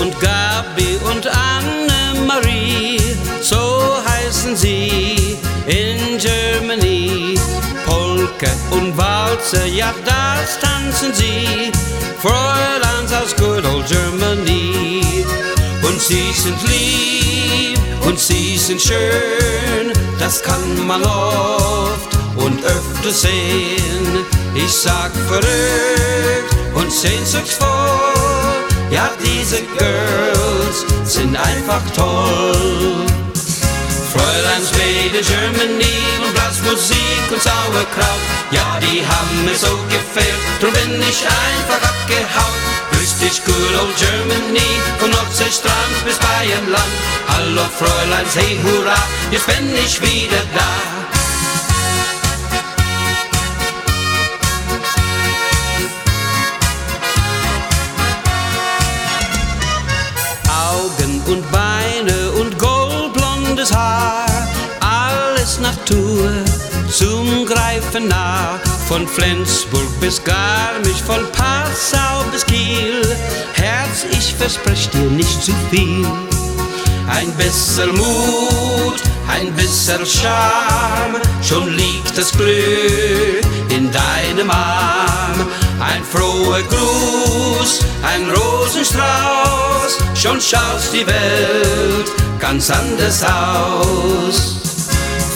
und Gabi und Annemarie, so heißen sie in Germany. Polka und Walzer, ja das tanzen sie, Fräuleins aus good old Germany. Und sie sind lieb und sie sind schön, das kann man oft und öfter sehen. Ich sag verrückt und sehnsuchtsvoll, ja diese Girls sind einfach toll. Fräuleins Made in Germany und Blasmusik und Sauerkraut, ja die haben mir so gefällt, drum bin ich einfach abgehaut. Grüß dich, good old Germany, von Nordseestrand bis Bayernland. Hallo Fräuleins, hey hurra, jetzt bin ich wieder da. Zum Greifen nah. Von Flensburg bis Garmisch, von Passau bis Kiel, Herz, ich versprech dir nicht zu viel. Ein bisschen Mut, ein bisschen Charme, schon liegt das Glück in deinem Arm. Ein froher Gruß, ein Rosenstrauß, schon schaust die Welt ganz anders aus.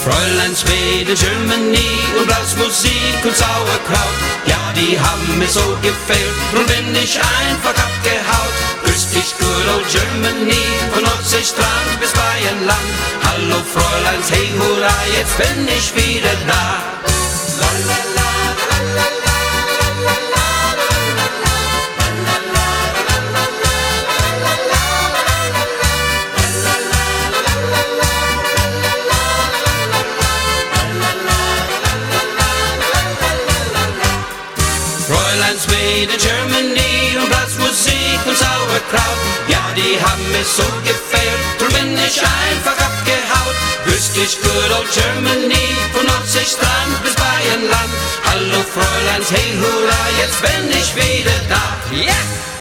Fräulein Schwede, Germany und Blasmusik und Sauerkraut, ja, die haben mir so gefällt, nun bin ich einfach abgehaut. Grüß dich, good old Germany, von Nordseestrand bis Bayernland. Hallo Fräuleins, hey hurra, jetzt bin ich wieder da. La, la, la, Fräuleins Made in Germany und Blasmusik und Sauerkraut. Ja, die haben mir so gefällt, drum bin ich einfach abgehaut. Grüß dich, good old Germany, von Nordseestrand bis Bayernland. Hallo Fräuleins, hey hurra, jetzt bin ich wieder da. Yeah!